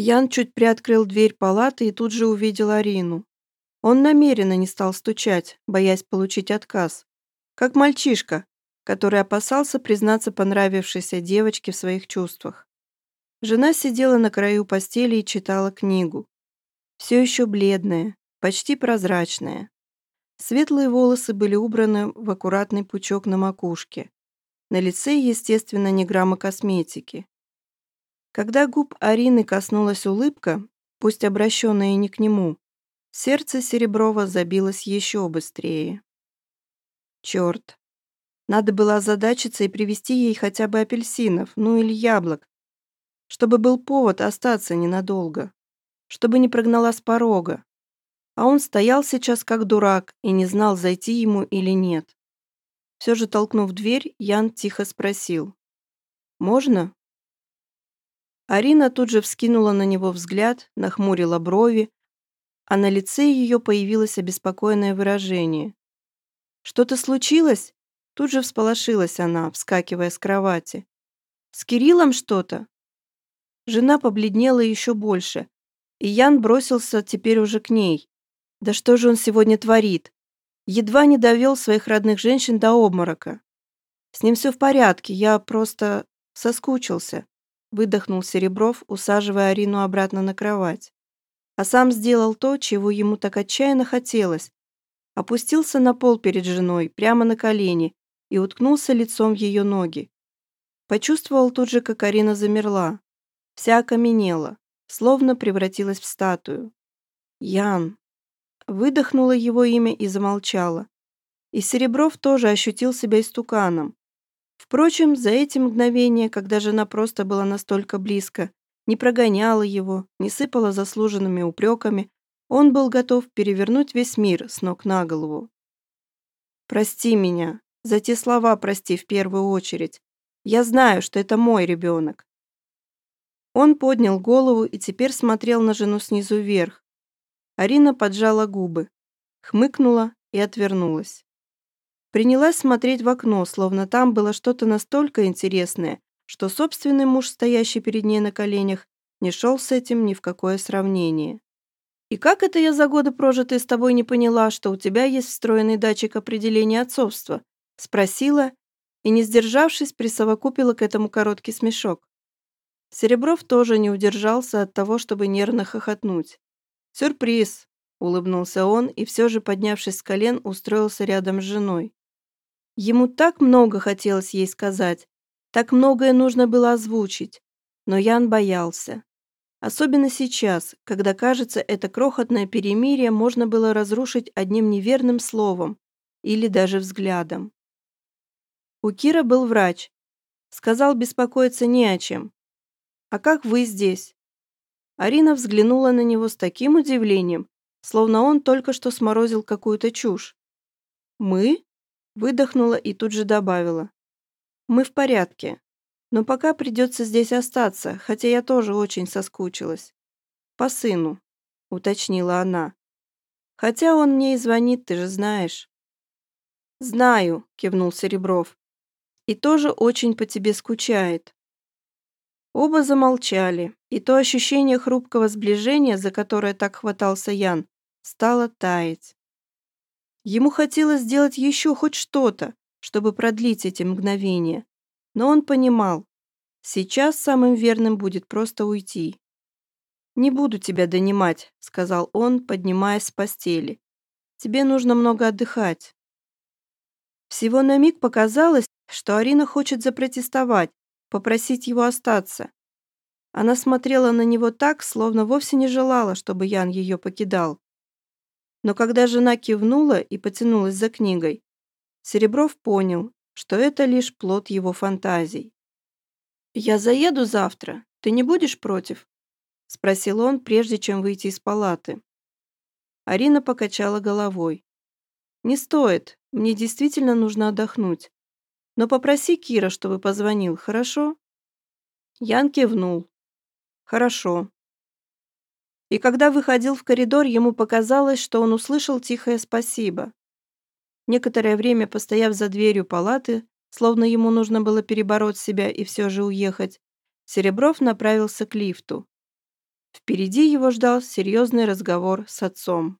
Ян чуть приоткрыл дверь палаты и тут же увидел Арину. Он намеренно не стал стучать, боясь получить отказ. Как мальчишка, который опасался признаться понравившейся девочке в своих чувствах. Жена сидела на краю постели и читала книгу. Все еще бледная, почти прозрачная. Светлые волосы были убраны в аккуратный пучок на макушке. На лице, естественно, ни грамма косметики. Когда губ Арины коснулась улыбка, пусть обращенная не к нему, сердце Сереброва забилось еще быстрее. Черт. Надо было озадачиться и привезти ей хотя бы апельсинов, ну или яблок, чтобы был повод остаться ненадолго, чтобы не прогнала с порога. А он стоял сейчас как дурак и не знал, зайти ему или нет. Все же, толкнув дверь, Ян тихо спросил. «Можно?» Арина тут же вскинула на него взгляд, нахмурила брови, а на лице ее появилось обеспокоенное выражение. «Что-то случилось?» Тут же всполошилась она, вскакивая с кровати. «С Кириллом что-то?» Жена побледнела еще больше, и Ян бросился теперь уже к ней. «Да что же он сегодня творит?» Едва не довел своих родных женщин до обморока. «С ним все в порядке, я просто соскучился», выдохнул Серебров, усаживая Арину обратно на кровать. А сам сделал то, чего ему так отчаянно хотелось. Опустился на пол перед женой, прямо на колени, и уткнулся лицом в ее ноги. Почувствовал тут же, как Арина замерла. Вся окаменела, словно превратилась в статую. «Ян!» Выдохнула его имя и замолчала. И Серебров тоже ощутил себя истуканом. Впрочем, за эти мгновения, когда жена просто была настолько близко, не прогоняла его, не сыпала заслуженными упреками, он был готов перевернуть весь мир с ног на голову. «Прости меня, за те слова прости в первую очередь. Я знаю, что это мой ребенок». Он поднял голову и теперь смотрел на жену снизу вверх. Арина поджала губы, хмыкнула и отвернулась. Принялась смотреть в окно, словно там было что-то настолько интересное, что собственный муж, стоящий перед ней на коленях, не шел с этим ни в какое сравнение. «И как это я за годы прожитые с тобой не поняла, что у тебя есть встроенный датчик определения отцовства?» Спросила и, не сдержавшись, присовокупила к этому короткий смешок. Серебров тоже не удержался от того, чтобы нервно хохотнуть. «Сюрприз!» — улыбнулся он и все же, поднявшись с колен, устроился рядом с женой. Ему так много хотелось ей сказать, так многое нужно было озвучить, но Ян боялся. Особенно сейчас, когда, кажется, это крохотное перемирие можно было разрушить одним неверным словом или даже взглядом. У Кира был врач. Сказал беспокоиться не о чем. «А как вы здесь?» Арина взглянула на него с таким удивлением, словно он только что сморозил какую-то чушь. «Мы?» Выдохнула и тут же добавила. «Мы в порядке, но пока придется здесь остаться, хотя я тоже очень соскучилась. По сыну», — уточнила она. «Хотя он мне и звонит, ты же знаешь». «Знаю», — кивнул Серебров. «И тоже очень по тебе скучает». Оба замолчали, и то ощущение хрупкого сближения, за которое так хватался Ян, стало таять. Ему хотелось сделать еще хоть что-то, чтобы продлить эти мгновения. Но он понимал, сейчас самым верным будет просто уйти. «Не буду тебя донимать», — сказал он, поднимаясь с постели. «Тебе нужно много отдыхать». Всего на миг показалось, что Арина хочет запротестовать, попросить его остаться. Она смотрела на него так, словно вовсе не желала, чтобы Ян ее покидал. Но когда жена кивнула и потянулась за книгой, Серебров понял, что это лишь плод его фантазий. «Я заеду завтра. Ты не будешь против?» — спросил он, прежде чем выйти из палаты. Арина покачала головой. «Не стоит. Мне действительно нужно отдохнуть. Но попроси Кира, чтобы позвонил, хорошо?» Ян кивнул. «Хорошо. И когда выходил в коридор, ему показалось, что он услышал тихое «спасибо». Некоторое время, постояв за дверью палаты, словно ему нужно было перебороть себя и все же уехать, Серебров направился к лифту. Впереди его ждал серьезный разговор с отцом.